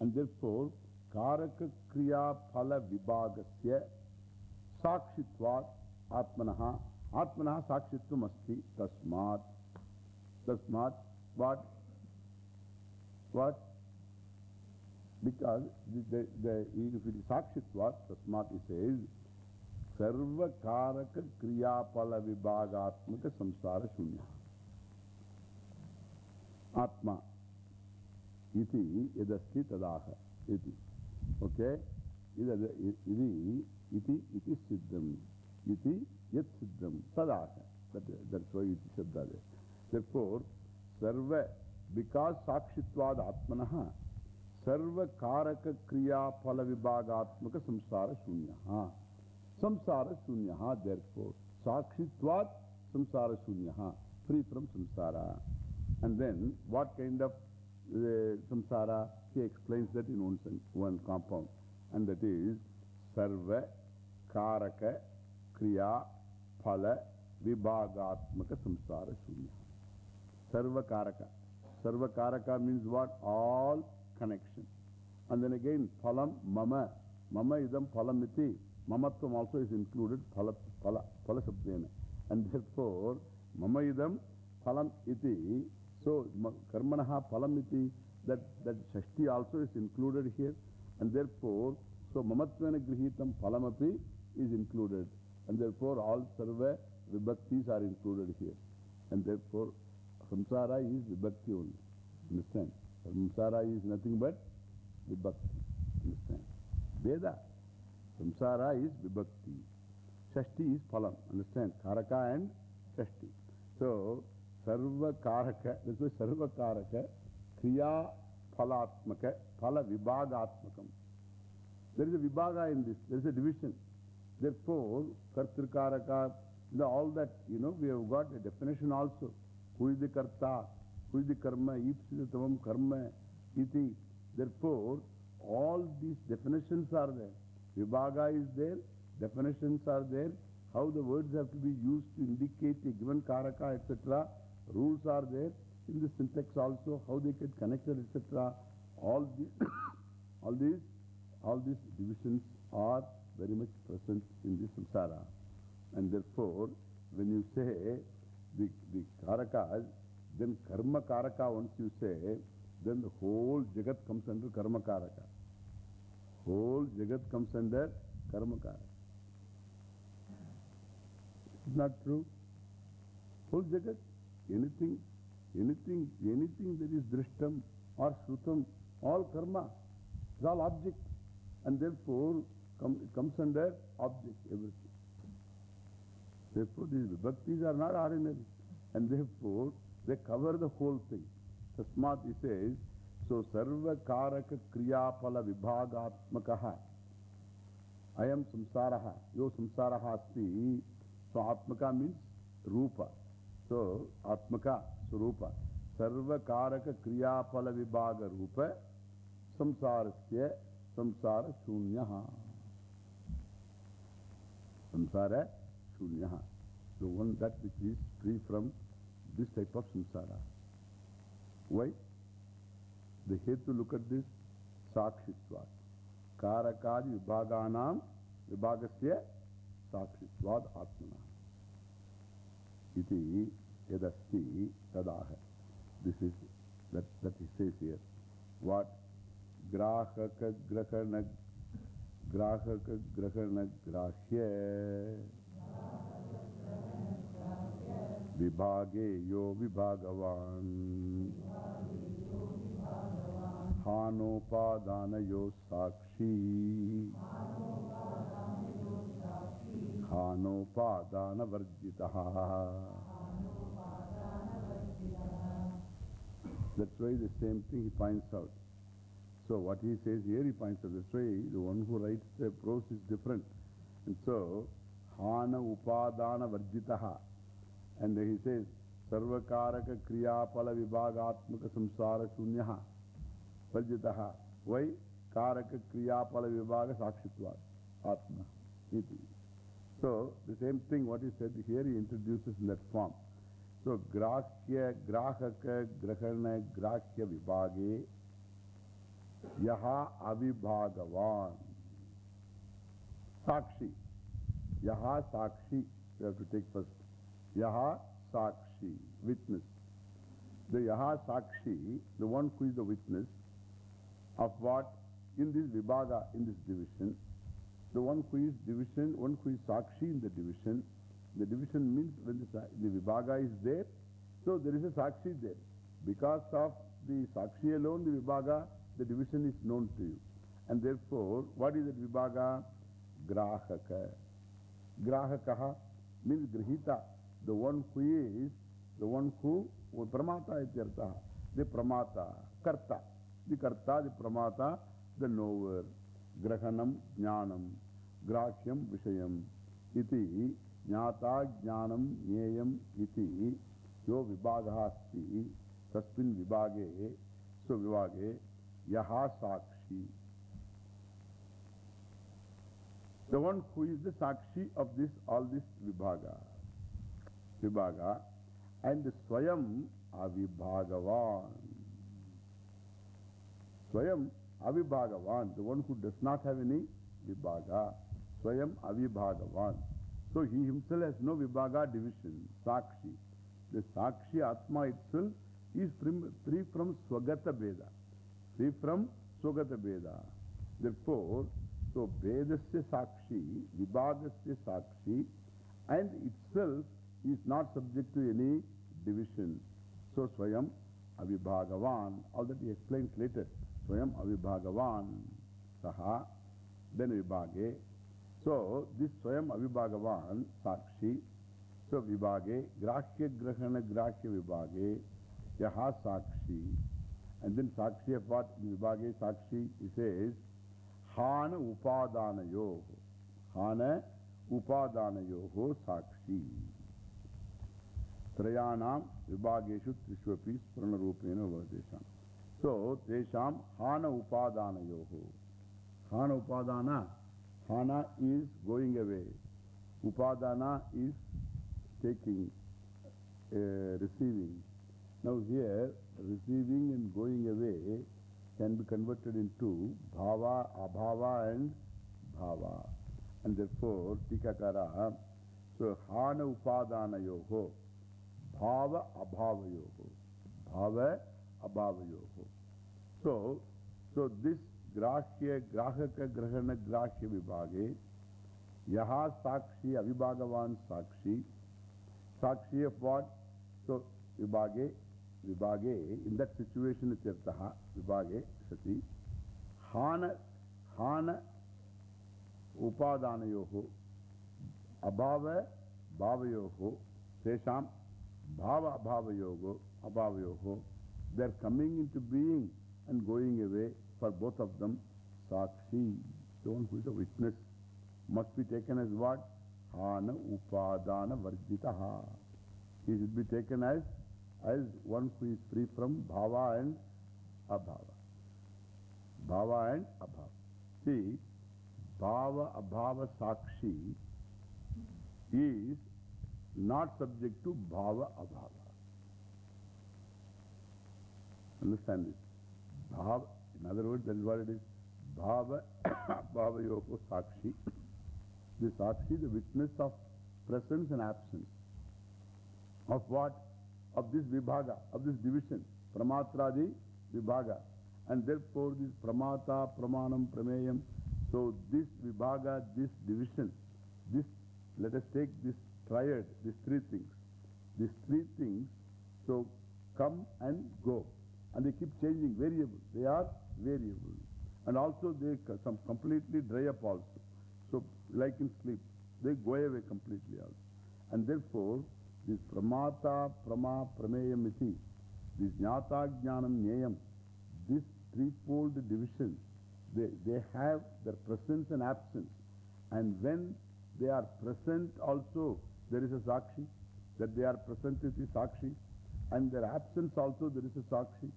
And therefore, Karaka Kriya Phala Vibhagasya Sakshitvat Atmanaha Atmanaha Sakshitvam Asti Tasmat Tasmat What? What? Because the, the, if it is Sakshitvat, Tasmat he says, Sarva Karaka Kriya Phala Vibhagatmaka Samsara Shunya. Atma. Vibhagatmaka samsara shunyaha. Samsara shunyaha, therefore. Sakshitvad samsara shunyaha. Free from samsara. And then, what kind of uh, samsara? He explains that in one, one compound. And that is sarva karaka kriya phala vibhagatmaka samsara shunya. Sarva karaka. Sarva karaka means what? All connection. And then again, phalam mama. Mama idam iti. Mamatvam also is included. Phala, phala, phala. And therefore, mama idam phalam iti. So, karmanaha phalam iti. That, that shashti also is included here. And therefore, so mamatvena grihitam phalamapi is included. And therefore, all sarva vibhaktis are included here. And therefore, samsara is vibhakti only. Understand? Samsara is nothing but vibhakti. Understand? Veda. Samsara is vibhakti. Shashti is phalam. Understand? Karaka and shashti. So, sarva karaka, that's why sarva karaka, kriya phalatmaka, phala vibhagatmakam. There is a vibhaga in this. There is a division. Therefore, kartrikaraka, all that, you know, we have got a definition also. Who is the karta? Who is the karma? Ipsitavam karma iti. Therefore, all these definitions are there. Vibhaga is there, definitions are there, how the words have to be used to indicate a given karaka, etc. Rules are there. In the syntax also, how they get connected, etc. All these, all these, all these divisions are very much present in the samsara. And therefore, when you say the, the karakas, then karma karaka, once you say, then the whole jagat comes under karma karaka. Whole jagat comes under karma karaka. Is not true? Whole jagat, anything, anything, anything that is drishtam or shrutam, all karma, is all object. And therefore, come, it comes under object, everything. Therefore, these vibhaktis are not ordinary. And therefore, they cover the whole thing. Tasmat, he says, so sarva karaka kriyapala vibhagatmakaha. I am samsaraha. Yo samsaraha asti. So atmaka means rupa. The one that which is free from this type of samsara. Why? They have to look at this sakshitvat. Karakadi vibhaganam vibhagasya sakshitvat atmana. Iti yadasti tadaha. This is, that, that he says here. What? Grahaka grahana grahaka grahana grahya vibhage yo vibhagavan Hanopadana yo sakshi Hanopadana varjitaha That's why the same thing he points out. So what he says here he points out. That's why the one who writes the prose is different. And so, Hana Upadana Varjitaha. And he says, Sarvakaraka Kriyapala Vibhagatmaka Samsara Shunyaha Varjitaha. Why? Karaka Kriyapala Vibhaga Sakshitvat. Atma. Iti. So, the same thing what he said here he introduces in that form. So, Grahya, Grahaka, Grahana, Grahya Vibhage. Yaha Avibhagavan. Sakshi. Yaha Sakshi. We have to take first. Yaha Sakshi. Witness. The Yaha Sakshi, the one who is the witness of what? In this Vibhaga, in this division, the one who is division, one who is Sakshi in the division. The division means when the, the Vibhaga is there, so there is a Sakshi there. Because of the Sakshi alone, the Vibhaga, the division is known to you. And therefore, what is that Vibhaga? Grahaka. Grahakaha means Grihita, the one who is, the one who, Pramata ityartaha, the Pramata, Karta, the Karta, the Pramata, the knower. Grahanam Jnanam, Grahyam Vishayam, iti Jnata Jnanam Nyayam iti Yo Vibhagaha Tasmin Vibhage, so Vibhage, Yaha Sakshi. The one who is the Sakshi of this, all this Vibhaga. Vibhaga and Swayam Avibhagavan. Swayam Avibhagavan, the one who does not have any Vibhaga. Swayam Avibhagavan. So he himself has no Vibhaga division, Sakshi. The Sakshi Atma itself is free from Swagata Veda. Free from Swagata Veda. Therefore, so Vedasya Sakshi, Vibhagasya Sakshi, and itself is not subject to any division. So Swayam Avibhagavan, all that he explains later. Swayam Avibhagavan Saha, then Vibhage. So this Swayam Avibhagavan Sakshi, so Vibhage, Grahya Grahana Grahya Vibhage, Yaha Sakshi, and then Sakshi of what? Vibhage Sakshi, he says, Hana Upadanayoho. Hana Upadanayoho Sakshi. Trayanam Vibhageshu Trishwapi Spranarupena Vadesham. So, Tesham Hana Upadanayoho. Hana Upadana. Hana is going away. Upadana is taking, uh, receiving. Now here, receiving and going away can be converted into bhava, abhava and bhava. And therefore, tikakara, so hana upadana yoho, bhava abhava yoho, bhava abhava yoho. So, so this grahya, grahaka, grahana, grahya vibhage, yaha sakshi, avibhagavan sakshi, sakshi of what? So, vibhage, vibhage, in that situation it's yartaha, vibhage, sati, hana, hana, upadanayoho, abhava, bhavayoho, tesham, bhava, abhavayogo, abhavayoho, they're coming into being and going away for both of them. Sakshi, the one who is a witness, must be taken as what? Hana upadana varjitaha. He should be taken as, as one who is free from bhava and abhava. Bhava and abhava. See, bhava, abhava, sakshi is not subject to bhava, abhava. Understand this? Bhava, in other words, that is what it is. Bhava, bhava yoko sakshi. The sakshi, the witness of presence and absence. Of what? Of this vibhaga, of this division. Pramatradi vibhaga. And therefore this pramata, pramanam, prameyam. So this vibhaga, this division, this, let us take this triad, these three things. These three things, so come and go. And they keep changing, variable. They are variable. And also they some completely dry up also. So like in sleep, they go away completely also. And therefore, this pramata, prama, prameyam this jnata, jnanam, nyayam, this threefold division, they, they have their presence and absence. And when they are present also, there is a sakshi. That they are present is the sakshi. And their absence also, there is a sakshi.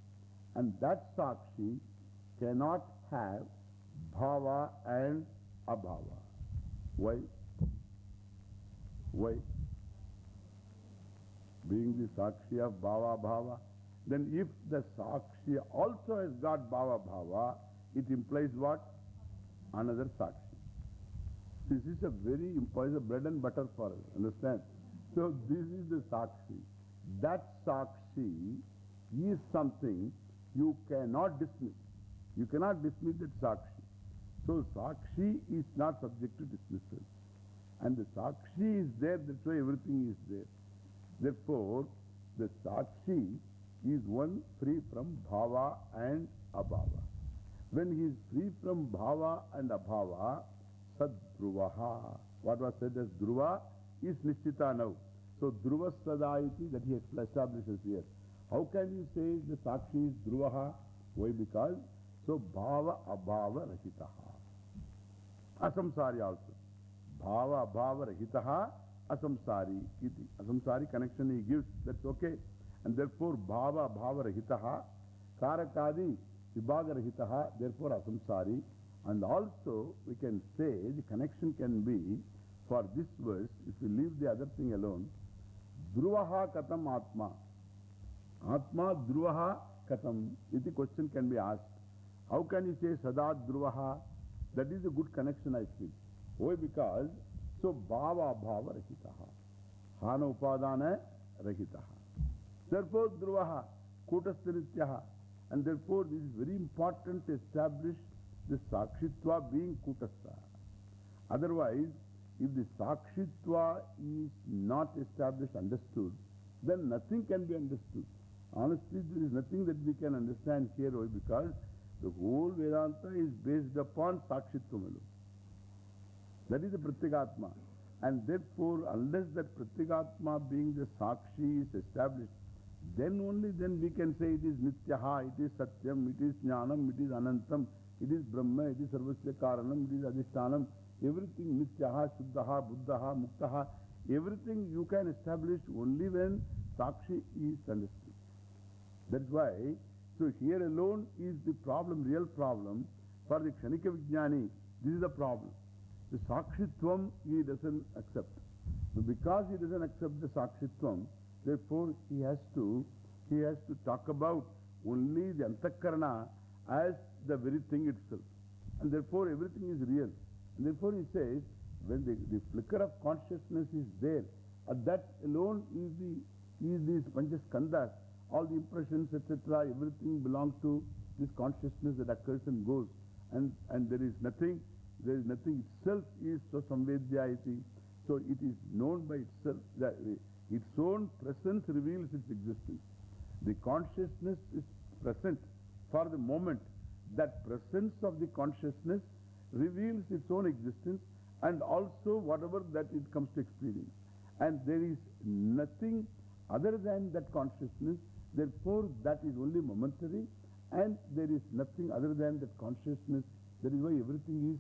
And that sakshi cannot have bhava and abhava. Why? Why? Being the sakshi of bhava bhava, then if the sakshi also has got bhava bhava, it implies what? Another Sakshi. This is a very important bread and butter for us, understand? So this is the Sakshi. That Sakshi is something you cannot dismiss. You cannot dismiss that Sakshi. So Sakshi is not subject to dismissal. And the Sakshi is there, that's why everything is there. Therefore, the Sakshi is one free from Bhava and Abhava. When he is free from Bhava and Abhava, Sadhruvaha. What was said as Dhruva is Nishtita now. So Dhruva Sadayati that he establishes here. How can you say the Sakshi is Dhruvaha? Why? Because so Bhava Abhava Rahitaha. Asamsari also. Bhava Abhava Rahitaha Asamsari iti. Asamsari connection he gives, that's okay. And therefore Bhava Abhava Rahitaha Karakadi Vibhaga Rahitaha, therefore Asamsari. And also we can say the connection can be for this verse, if we leave the other thing alone, Dhruvaha Katam Atma. Atma Dhruvaha Katam. Iti question can be asked. How can you say Sada Dhruvaha? That is a good connection, I feel. Why? Because, so Bhava Bhava Rahitaha. Hana Upadana Rahitaha. Therefore, Dhruvaha, Kutasthrityaha. And therefore, this is very important to establish the Sakshitva being Kutastha. Otherwise, if the Sakshitva is not established, understood, then nothing can be understood. Honestly, there is nothing that we can understand here because the whole Vedanta is based upon Sakshitvam. That is the Pratyagatma. And therefore, unless that Pratyagatma being the Sakshi is established, then only then we can say it is Nityaha, it is Satyam, it is Jnanam, it is Anantam, it is Brahma, it is Sarvasya Karanam, it is Adhishtanam, everything Nityaha, Shuddhaha, Buddhaha, Muktaha, everything you can establish only when Sakshi is understood. That's why, so here alone is the problem, real problem for the Kshanika Vijnani. This is the problem. The Sakshitvam he doesn't accept. So because he doesn't accept the Sakshitvam, therefore he has to, he has to talk about only the Antakarana as the very thing itself. And therefore everything is real. And therefore he says, when the, the flicker of consciousness is there, at that alone is the, is these Panchaskandas, all the impressions, etc., everything belongs to this consciousness that occurs and goes. And, and there is nothing, there is nothing itself is so samvedyayati. So it is known by itself, that its own presence reveals its existence. The consciousness is present for the moment. That presence of the consciousness reveals its own existence and also whatever that it comes to experience. And there is nothing other than that consciousness. Therefore, that is only momentary and there is nothing other than that consciousness. That is why everything is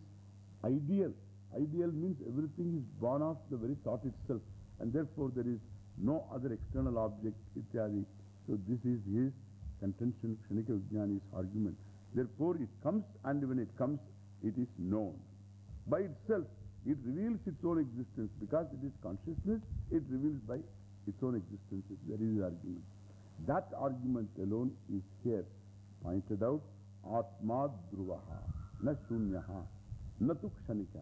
ideal. Ideal means everything is born of the very thought itself. And therefore, there is no other external object, ityadi. So, this is his contention, Kshanika Vijnani's argument. Therefore, it comes and when it comes, it is known. By itself, it reveals its own existence. Because it is consciousness, it reveals by its own existence. That is the argument. That argument alone is here pointed out. Atma Dhruvaha, na Shunyaha, na tu Kshanika.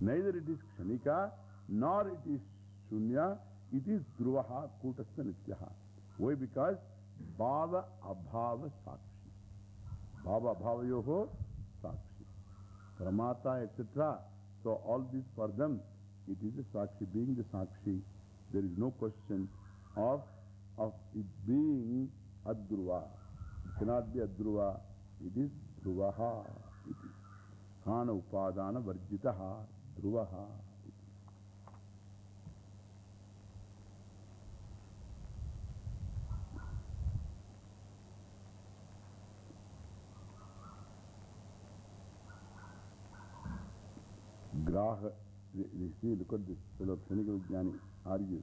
Neither it is Kshanika, nor it is Shunya, it is Dhruvaha Kutastha Nityaha. Why? Because Bhava Abhava Sakshi. Bhava Abhava Yoho Sakshi. Pramata, etc. So all this for them, it is a Sakshi. Being the Sakshi, there is no question of, of it being Adruva. It cannot be Adruva. It is Dhruvaha. It is. Khana Upadana Varjitaha. Dhruvaha. Graha, see, look at this fellow, Kshanika Vijnani argues.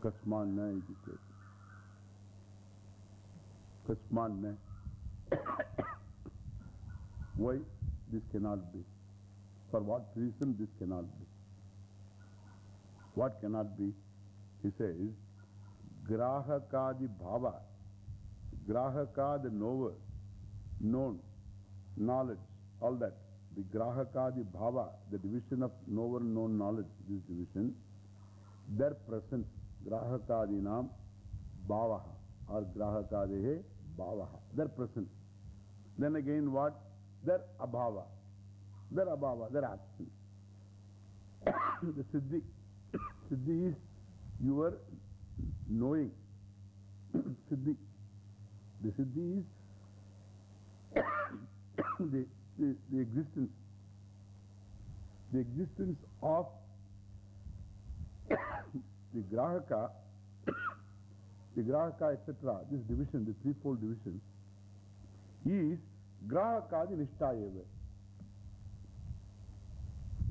Grahakadi siddhi. Kasmanna iti. Kasmanna. Why this cannot be? For what reason this cannot be? What cannot be? He says, Grahakadi bhava. Grahaka, the knower, known, knowledge, all that. The Grahakadi bhava, the division of knower, known knowledge, this division, their presence, Grahakadinam bhavaha, or Grahakadehe bhavaha, their presence. Then again what? Their abhava, their abhava, their absence. the siddhi, siddhi is your knowing. siddhi. The siddhi is the, the, the existence. The existence of the grahaka, the grahaka, etc., this division, the threefold division, is grahakadi nishta eva.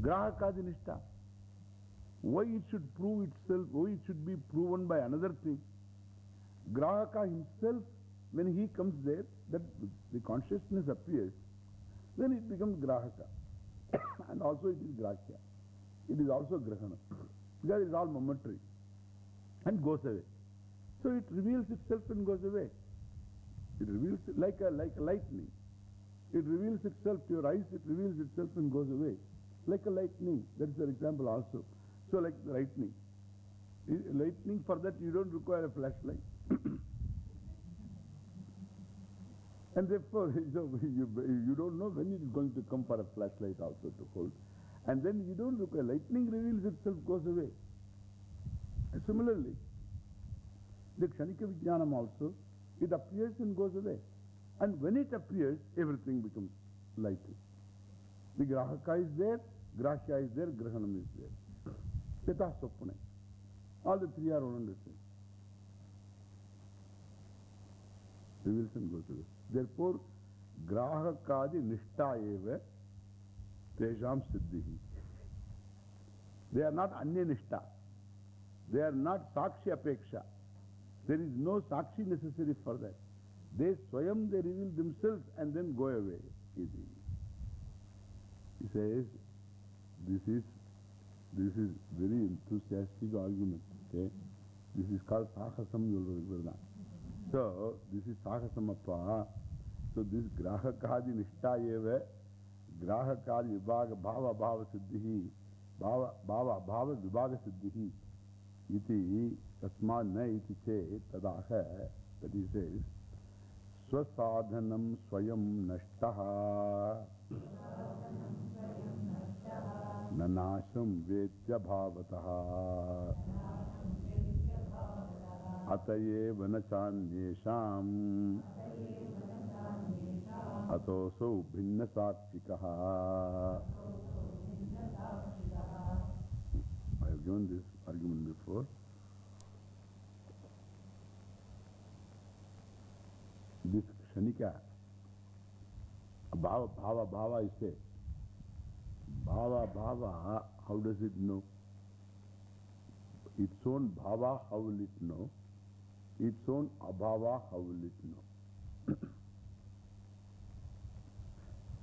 Grahakadi nishta. Why it should prove itself, why it should be proven by another thing? Grahaka himself, when he comes there, that the consciousness appears, then it becomes Grahaka. and also it is Grahya. It is also Grahana. Because it is all momentary and goes away. So it reveals itself and goes away. It reveals like a, like a lightning. It reveals itself to your eyes, it reveals itself and goes away. Like a lightning. That is an example also. So like the lightning. Lightning, for that you don't require a flashlight. and therefore, you, you, you don't know when it is going to come for a flashlight also to hold. And then you don't require, lightning reveals itself, goes away. Similarly, the Kshanika Vijnanam also, it appears and goes away. And when it appears, everything becomes lighted. The Grahaka is there, Grahya is there, Grahanam is there. Yata Sopune. All the three are one and the same. Reveals and goes away. Therefore, Grahakadi Nishta eva Tejam Siddhihi. They are not Anya Nishta. They are not Sakshi Apeksha. There is no Sakshi necessary for that. They Swayam, they reveal themselves and then go away. He says, this is this is very enthusiastic argument. Okay? This is called Sahasam Yulvardana. So, this is Sahasamappa. So, this Grahakadi Nishta Eva, Grahakadi Vibhaga Bhava Bhava Siddhihi, Bhava Bhava Vibhaga Siddhihi, iti Tasma Na iti che Tadaha, that he says, Swasadhanam Swayam Nashtaha. Nanasham Vetya Bhavataha Ataye Vanachanyesham Atoso Bhinna Satvikaha. I have given this argument before. This Kshanika, Bhava, Bhava, Bhava is there. Bhava, Bhava, how does it know? Its own Bhava, how will it know? Its own Abhava, how will it know?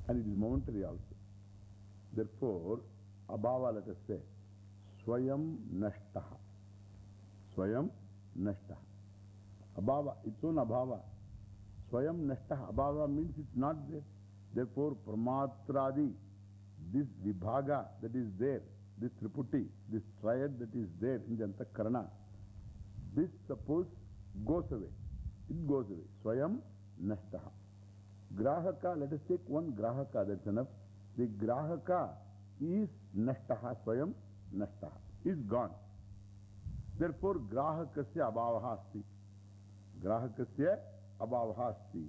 and it is momentary also. Therefore, Abhava, let us say, Swayam Nashtaha. Swayam Nashtaha. Abhava, its own Abhava. Swayam Nashtaha. Abhava means it's not there. Therefore, Pramatradi, this Vibhaga that is there, this Triputi, this triad that is there in the Antakarana, this suppose goes away. It goes away. Swayam Nashtaha. Grahaka, let us take one Grahaka, that's enough. The Grahaka is Nashtaha, Swayam Nashtaha, is gone. Therefore, Grahakasya Abhavaha asti. Grahakasya Abhavaha asti.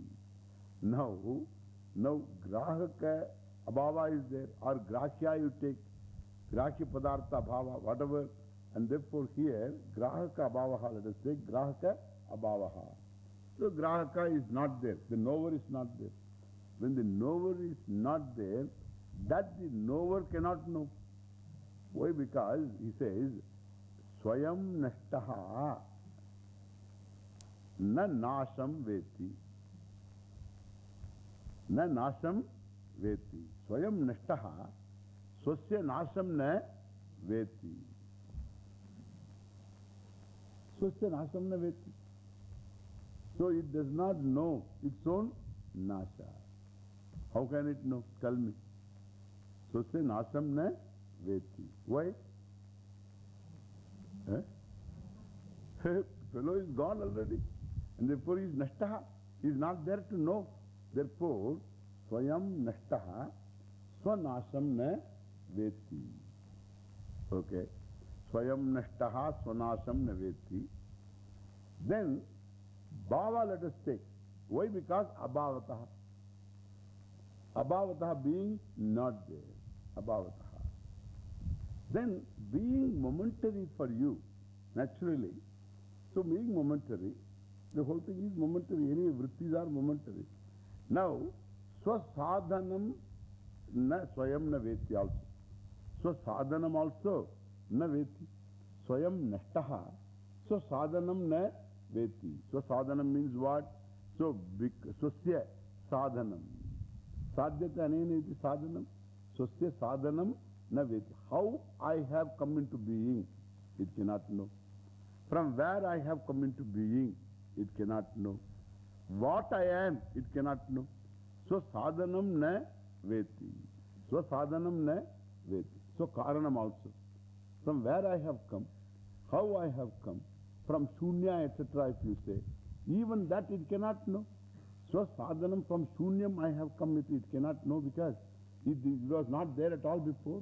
Now, now Grahaka Abhava is there, or Grahya you take, Grahya Padartha Abhava, whatever. And therefore here, Grahaka Abhavaha, let us take Grahaka Abhavaha. So Grahaka is not there, the knower is not there. when the knower is not there, that the knower cannot know. Why? Because he says, Swayam nashtaha na nasham veti. Na nasham veti. Swayam nashtaha swasya nasham na veti. Swasya nasham na veti. So it does not know its own nasha. How can it know? Tell me. Swasya nasham na veti. Why? Eh? Fellow is gone already. And therefore he is nashtaha. He is not there to know. Therefore, swayam nashtaha swanasham na veti. Okay. Swayam nashtaha swanasham na veti. Then, bhava let us take. Why? Because abhavataha. Abhavataha being not there. Abhavataha. Then, being momentary for you, naturally, so being momentary, the whole thing is momentary. Any vrittis are momentary. Now, swasadhanam na swayam na veti also. Swasadhanam also na veti. Swayam nashtaha. Swasadhanam na veti. Swasadhanam means what? So, swasya sadhanam. Sadhyata anena iti sadhanam. Swasya sadhanam na veti. How I have come into being, it cannot know. From where I have come into being, it cannot know. What I am, it cannot know. So sadhanam na veti. So sadhanam na veti. So karanam also. From where I have come, how I have come, from shunya, etc., if you say, even that it cannot know. So sadhanam from shunyam I have come it, it cannot know because it, it was not there at all before.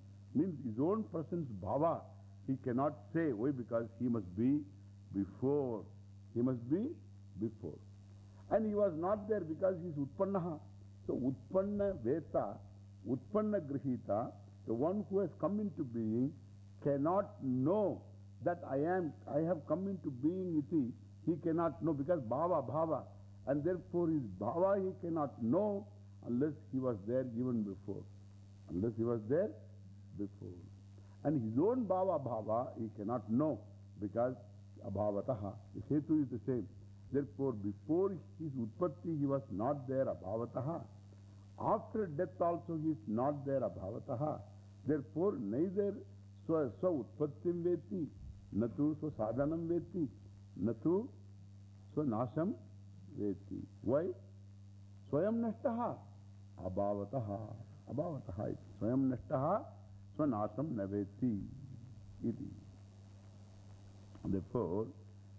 means his own presence bhava. He cannot say. Why? Because he must be before. He must be before. And he was not there because he is Utpannaha. So Utpanna Veta, Utpanna Grihita, the one who has come into being, cannot know that I am, I have come into being iti. He cannot know because Bhava, Bhava. And therefore his Bhava he cannot know unless he was there even before. Unless he was there before. And his own Bhava, Bhava he cannot know because Abhavataha. The Hetu is the same. Therefore, before his Utpatti, he was not there, Abhavataha. After death also, he is not there, Abhavataha. Therefore, neither Swa, swa Utpattim Veti, Natu Swa Sadhanam Veti, Natu Swa Nasham Veti. Why? Swayam Nashtaha, Abhavataha. Abhavataha. Swayam Nashtaha, Swa Nasham Naveti. Iti. Therefore,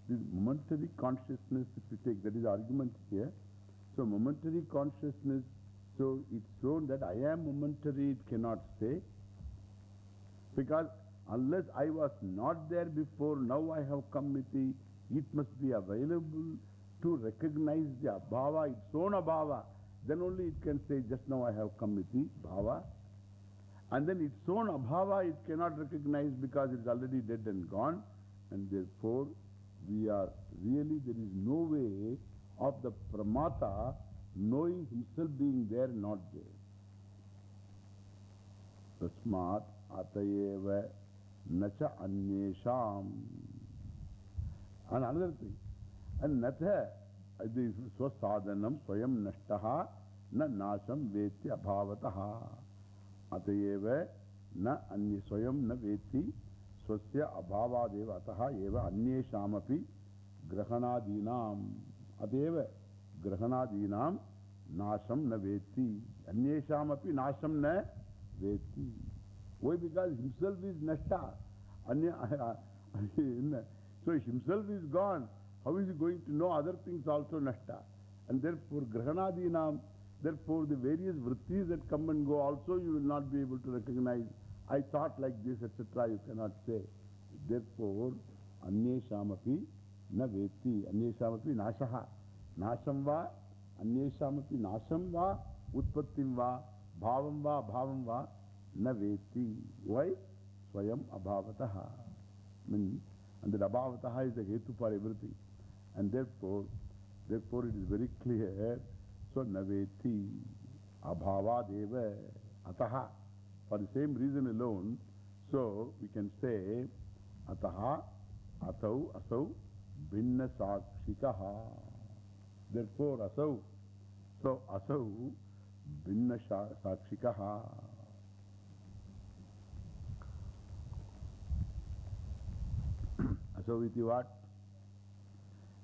this momentary consciousness, if you take, that is argument here. So, momentary consciousness, so it's shown that I am momentary, it cannot say. Because unless I was not there before, now I have come with the, it must be available to recognize the abhava, its own abhava. Then only it can say, just now I have come with the bhava. And then its own abhava it cannot recognize because it is already dead and gone. And therefore, we are really, there is no way of the pramata knowing himself being there, not there. Tasmat atayeva nacha anyesham. And another thing. And natha, swasadhanam swayam nashtaha na nasham veti abhavataha. Atayeva na anya na veti swasya abhavadeva ataha eva anyeshamapi grahanadinam. Atayeva grahanadinam nasham na veti. Anyeshamapi nasham na veti. Why? Because himself is nashta. Anya, so himself is gone. How is he going to know other things also nashta? And therefore, grahanadinam, Therefore, the various vrittis that come and go also you will not be able to recognize. I thought like this, etc. You cannot say. Therefore, Anyeshamapi na veti. Anyeshamapi nashaha. Nasham va, Anyeshamapi nasham va, Utpattim va, Bhavam va, Bhavam va, na veti. Why? Swayam abhavataha. Means, and that abhavataha is the hetu for everything. And therefore, therefore it is very clear. We can say, ataha, atau, asau, binna sakshikaha. Therefore, asau. So, asau, binna sakshikaha. asau iti what?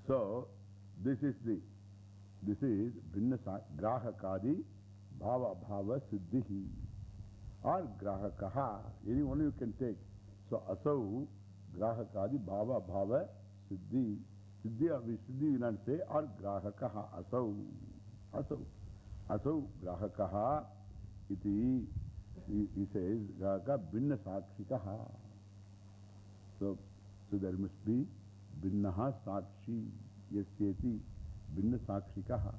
So, this is the, this is binna grahakadi bhava bhava siddhihi. Or grahakaha, any one you can take. So, asau, grahakadi bhava bhava siddhi. Siddhi or Siddhi we not say, or grahakaha, asau. Asau. Asau grahakaha iti, he, says, grahaka binna sakshikaha. So, so there must be binnaha sakshi, yasyeti, binna sakshikaha.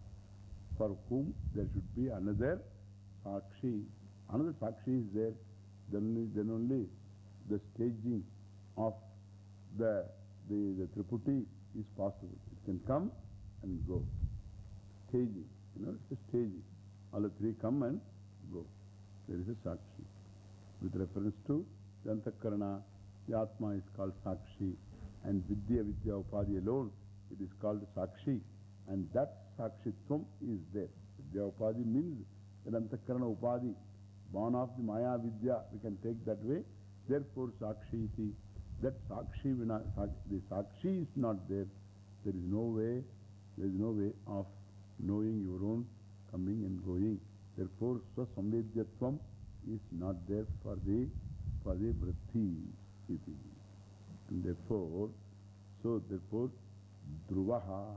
For whom there should be another sakshi. Another sakshi is there, then only, then only the staging of the, the, the triputi is possible. It can come and go. Staging, you know, it's a staging. All the three come and go. There is a sakshi. With reference to the antakarana, the atma is called sakshi. And vidya, vidya, upadhi alone, it is called sakshi. And that sakshitvam is there. Vidya upadhi means that antakarana upadhi. Born of the Maya Vidya, we can take that way. Therefore, Sakshi iti. That Sakshi, the Sakshi is not there. There is no way, there is no way of knowing your own coming and going. Therefore, Swasamvedyatvam is not there for the, for the Vritti. And therefore, so therefore, Dhruvaha,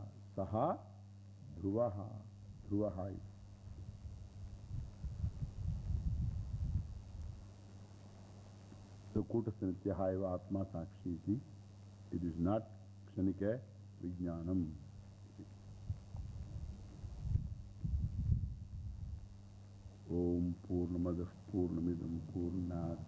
Sakshi iti. It is not Kshanika Vijnanam. Om Purnamadah Purnamidam Purnat